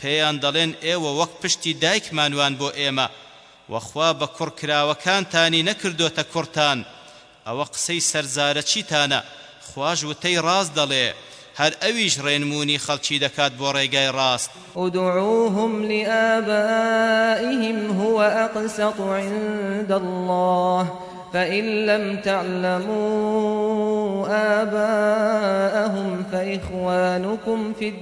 پێیان دەڵێن ئێوە وەک پشتی دایکمانوان بۆ ئێمە و خوا بە کوڕ کراوەکانتانی نەکردۆتە کوڕتان، ئەوە قسەی سەرزارەچیتانە، خواش وتەی ڕاست دەڵێ، هەر ئەویش ڕێنموونی خەڵکی دەکات بۆ ڕێگای ڕاست. ادعوهم لآبائهم هو اقسط عند الله فان لم تعلموا آباءهم فاخوانکم فی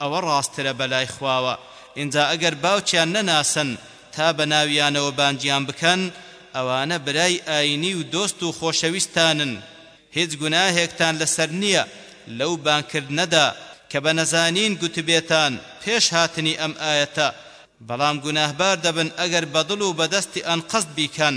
ئەوە ڕاستترە بەلای خواوە، ئینجا ئەگەر باوکیان نەناسن تا بەناویانەوە بانگیان بکەن، ئەوانە برای ئاینی و دۆست و خۆشەویستتانن، هیچ گوناهێکتان لەسەر نییە لەو بانگکردنەدا کە بە نەزانین گوتبێتان پێش هاتنی ئەم ئایەتە، بەڵام گوناهبار دەبن ئەگەر بەدڵ و بەدەستی ئەنقەست بیکەن.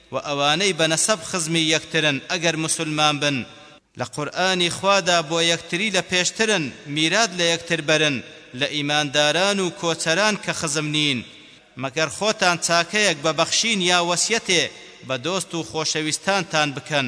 وە ئەوانەی بە نەسەب خزمی یەکترن ئەگەر موسولمان بن لە قورئانی خوادا بۆ یەکتری لە پێشترن میرات لە یەکتر بەرن لە ئیمانداران و کۆچەران کە خزم نین مەگەر خۆتان چاکەیەک بە بەخشین یا وەسیەتێ بە دۆست و خۆشەویستانتان بکەن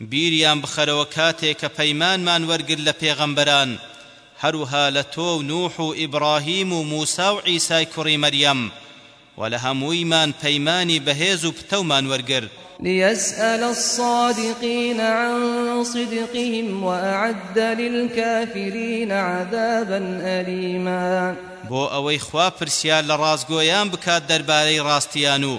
بیریان بخەرەوە کاتێ کە پەیمانمان وەرگرت لە پێغەمبەران هەروها لە تۆ و نوح و ئیبڕاهیم و موسا و عیسای کوڕی مەریەم وە لە هەموویمان پەیمانی بەهێز و پتەومان وەرگرت. لیسئەل الصادقین عن صدقهم وئەعەد للکافرین عذابا ئەلیما. بۆ ئەوەی خوا پرسیار لە ڕاستگۆیان بکات دەربارەی ڕاستیان و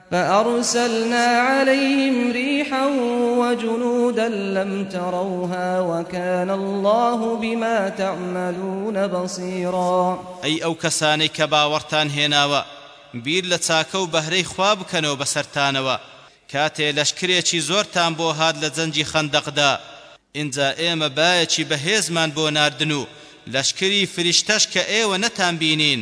فأرسلنا علیهم ریحا وجنودا لم تروها وکان الله بما تعملون بصیرا ئەی ئەو کەسانەی کە باوەڕتان هێناوە بیر لە چاکە و بەهرەی خوا بکەنەوە بەسەرتانەوە کاتێ لەشکرێکی زۆرتان بۆ هات لە جەنگی خەندەقدا ئینجا ئێمە بایەکی بەهێزمان بۆ ناردن و لەشکری فریشتەش کە ئێوە نەتانبینین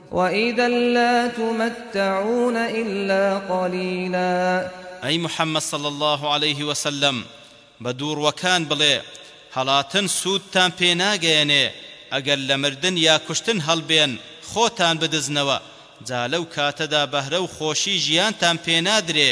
وإذا لا تمتعون إلا قليلا. ئەی محمد صلی اللە علیه وسلم بە دووڕوەکان بڵێ، هەڵاتن سوودتان پێ ناگەیەنێ، ئەگەر لە مردن یا کوشتن هەڵبێن خۆتان بدزنەوە، جا لەو کاتەدا بەهرە و خۆشی ژیانتان پێ نادرێ،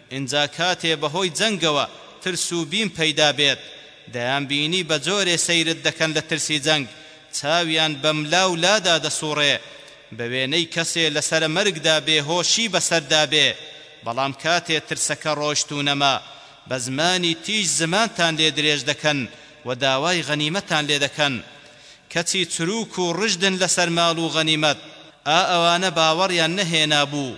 ئینجا کاتێ بەهۆی جەنگەوە ترس و بیم پەیدا بێت، دەیان بینی بە جۆرێ سەیرت دەکەن لە ترسی جەنگ، چاویان بە ملا و لادا دەسووڕێ، بە وێنەی کەسێ لە سەرە مەرگدا بێ هۆشی بە سەردا بێ، بەڵام کاتێ ترسەکە ڕۆشت و نەما، بە زمانی تیژ زمانتان لێ درێژ دەکەن و داوای غەنیمەتان لێ دەکەن. کەچی چرووک و ڕژدن لە سەر ماڵ و غەنیمەت. ئا ئەوانە باوەڕیان نەهێنا بوو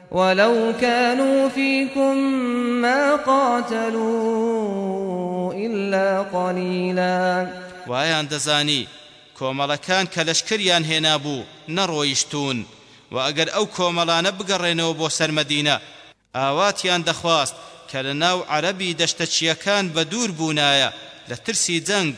وَلَوْ کَانُوا فِیکُم مَا قَاتَلُوا إِلَّا قَلِیلًا. وایان دەزانی کۆمەڵەکان کە لەشکریان هێنابوو نەڕۆیشتوون، وە ئەگەر ئەو کۆمەڵانە بگەڕێنەوە بۆ سەر مەدینە ئاواتیان دەخواست کە لەناو عەرەبی دەشتە چییەکان بەدوور بوونایە لە ترسی جەنگ،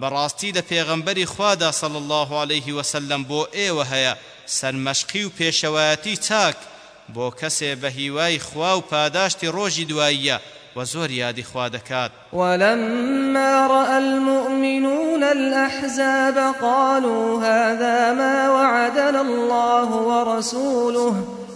بەڕاستی لە پێغەمبەری خوادا صلی اللە علیه وسلم بۆ ئێوە هەیە سەرمەشقی و پێشەوایەتی چاک بۆ کەسێ بە هیوای خوا و پاداشتی ڕۆژی دواییە و زۆر یادی خوا دەکات. ولما رأى المؤمنون الأحزاب قالوا هذا ما وعدنا الله ورسوله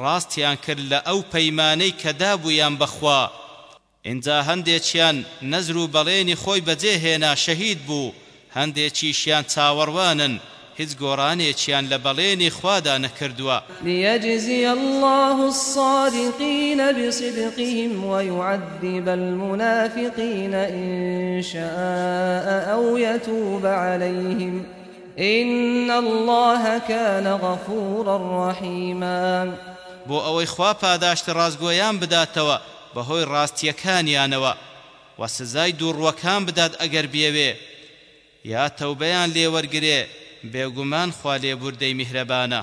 ڕاستیان کرد لە ئەو پەیمانەی کە دابوویان بە خوا، ئینجا هەندێکیان نەزر و بەڵێنی خۆی بەجێ هێنا شەهید بوو، هەندێکیشیان چاوەڕوانن، هیچ گۆڕانێکیان لە بەڵێنی خوادا نەکردووە. لیجزی اللە الصادقین بصدقهم ویعذب المنافقین ان شاء او یتوب علیهم. ان اللە کان غفورا رحیما بۆ ئەوەی خوا پاداشتی ڕاستگۆیان بداتەوە بەهۆی ڕاستیەکانیانەوە وە سزای دووڕوەکان بدات ئەگەر بیەوێ یا تەوبەیان لێوەرگرێ بێگومان خوا لێبووردەی میهرەبانە.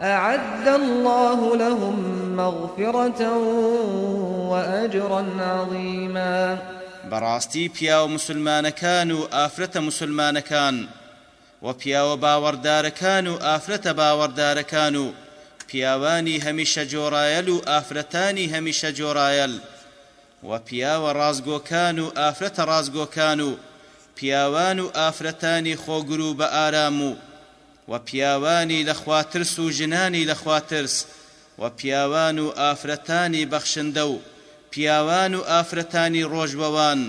اعد اللە لهم مغفرە و اجرا عظیما. بەڕاستی پیاوە موسلمانەکان و ئافرەتە موسلمانەکان و پیاوە باوەڕدارەکان و ئافرەتە باوەڕدارەکان و پیاوانی هەمیشە جۆرایەل و ئافرەتانی هەمیشە جۆرایەل و پیاوە ڕاستگۆکان و ئافرەتە ڕاستگۆکان و پیاوان و ئافرەتانی خۆگر و بەئارام و وە پیاوانی لە خواترس و ژنانی لە خواترس، وە پیاوان و ئافرەتانی بەخشندە و پیاوان و ئافرەتانی ڕۆژوەوان،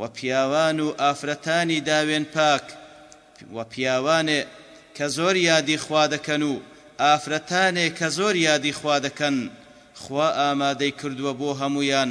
وە پیاوان و ئافرەتانی داوێن پاک، وە پیاوانێ کە زۆر یادی خوا دەکەن و ئافرەتانێ کە زۆر یادی خوا دەکەن، خوا ئامادەی کردووە بۆ هەموویان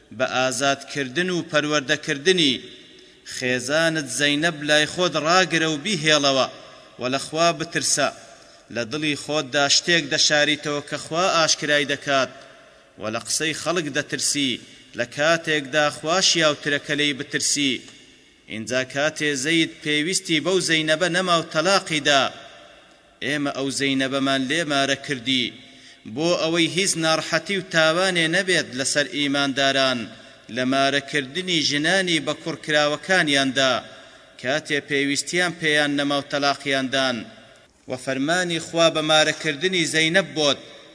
بە ئازاد کردن و پەروەردە کردنی خێزانت زەینەب لای خۆت ڕاگرە و بیهێڵەوە و لە خوا بترسە، لە دڵی خۆتدا شتێک دەشاریتەوە کە خوا ئاشکرای دەکات و لە قسەی خەڵک دەترسی لە کاتێکدا خوا شیاوترە کە لێی بترسی، ئینجا کاتێ زەید پێویستی بەو زەینەبە نەما و تەلاقی دا، ئێمە ئەو زەینەبەمان لێ مارە کردی بۆ ئەوەی هیچ ناڕحەتی و تاوانێ نەبێت لەسەر ئیمانداران لە مارە کردنی ژنانی بە کوڕ کراوەکانیاندا کاتێ پێویستیان پێیان نەماو تەلاقیان دان وە فەرمانی خوا بە مارە کردنی زەینەب بۆت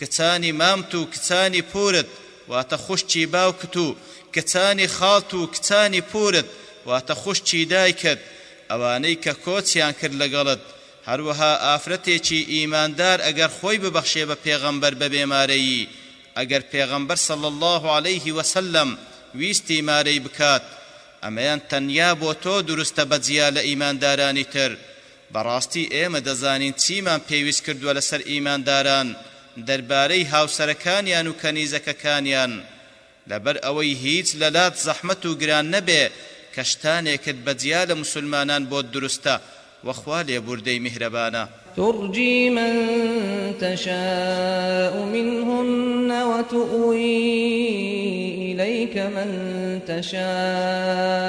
کچانی مامت و کچانی پوورت، واتە خوشکی باوکت و کچانی خاڵت و کچانی پوورت، واتە خوشکی دایکت، ئەوانەی کە کۆچیان کرد لەگەڵت، هەروەها ئافرەتێکی ئیماندار ئەگەر خۆی ببەخشێ بە پێغەمبەر بەبێ مارەیی، ئەگەر پێغەمبەر صلی اللە علیه وسلم ویستی مارەی بکات، ئەمەیان تەنیا بۆ تۆ دروستە بەجیا لە ئیماندارانی تر، بەڕاستی ئێمە دەزانین چیمان پێویست کردووە لەسەر ئیمانداران دەربارەی هاوسەرەکانیان و کەنیزەکەکانیان، لەبەر ئەوەی هیچ لە لات زەحمەت و گران نەبێ کە شتانێکت بە جیا لە موسولمانان بۆت دروستە وە خوا لێبووردەی میهرەبانە. ترجی من تشاء منهن وتؤوی الیک من تشاء.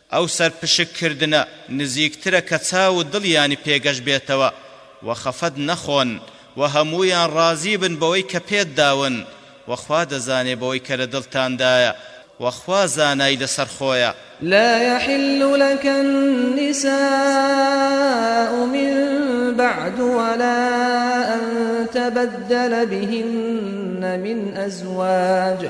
ئەو سەرپشک کردنە نزیکترە کە چاو و دڵیانی پێ گەش بێتەوە و خەفەت نەخۆن و هەموویان ڕازی بن بەوەی کە پێت داون و خوا دەزانێ بەوەی کە لە دڵتاندایە و خوا زانای لە سەر خۆیە. لا یحل لک النساء من بعد ولا ان تبدل بهن من ازواج.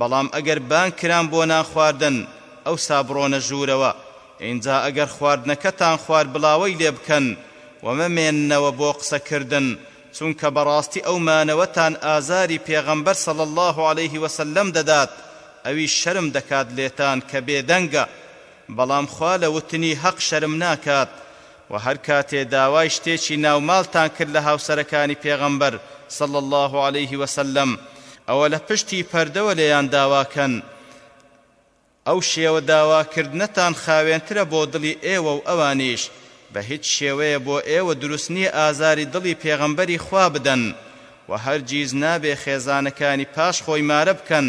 بەڵام ئەگەر بانگ کران بۆ نان خواردن ئەوسا بڕۆنە ژوورەوە ئینجا ئەگەر خواردنەکەتان خوارد بڵاوەی لێ بکەن و مەمێننەوە بۆ قسە کردن چونکە بەڕاستی ئەو مانەوەتان ئازاری پێغەمبەر صلی اللە علیه وسلم دەدات ئەویش شەرم دەکات لێتان کە بێدەنگە بەڵام خوا لە وتنی هەق شەرم ناکات وە هەر کاتێ داوای شتێکی ناو ماڵتان کرد لە هاوسەرەکانی پێغەمبەر صلی اللە علیه وسلم ئەوە لە پشتی پەردەوە لێیان داوا کەن ئەو شێوە داوا کردنەتان خاوێنترە بۆ دڵی ئێوە و ئەوانیش بە هیچ شێوەیە بۆ ئێوە دروست نییە ئازاری دڵی پێغەمبەری خوا بدەن و هەرگیز نابێ خێزانەکانی پاش خۆی مارە بکەن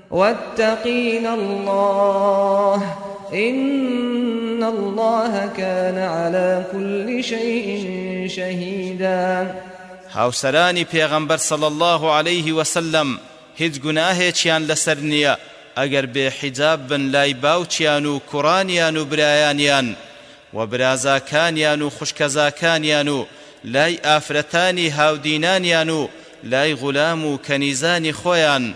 واتقین اللە ان اللە کان علی کل شیء شهیدا هاوسەرانی پێغەمبەر صلی اللە علیه وسلم هیچ گوناهێکیان لەسەر نییە ئەگەر بێ حیجاب بن لای باوکیان و کوڕانیان و برایانیان و برازاکانیان و خوشکەزاکانیان و لای ئافرەتانی هاودینانیان و لای غولام و کەنیزانی خۆیان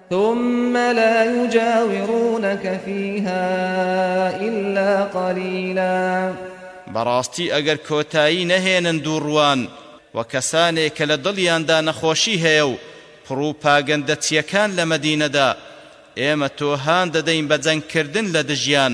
ثم لا يجاورونك فيها إلا قليلا بەڕاستی ئەگەر کۆتایی نەهێنن دووڕووان و کەسانێک کە لە دڵیاندا نەخۆشی هەیە و پڕوپاگەندەچییەکان لە مەدینەدا، ئێمە تۆ هان دەدەین بە جەنگکردن لە دژیان،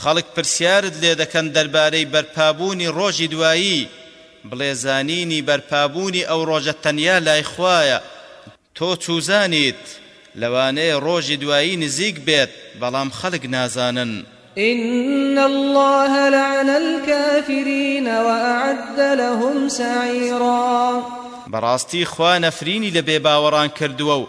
خەڵک پرسیارت لێ دەکەن دەربارەی بەرپابوونی ڕۆژی دوایی، بڵێ زانینی بەرپابوونی ئەو ڕۆژە تەنیا لای خوایە، تۆ چوزانیت لەوانەیە ڕۆژی دوایی نزیک بێت بەڵام خەڵک نازانن. ان اللە لعن الکافرین واعد لهم سعیرا. بەڕاستی خوا نەفرینی لە بێباوەڕان کردووە و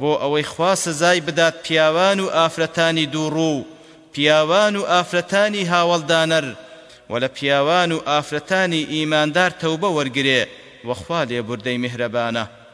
بۆ ئەوەی خوا سزای بدات پیاوان و ئافرەتانی دووڕوو و پیاوان و ئافرەتانی هاوەڵدانەر و لە پیاوان و ئافرەتانی ئیماندار تەوبە وەرگرێ وە خوا لێبوردەی میهرەبانە.